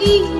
Yogi.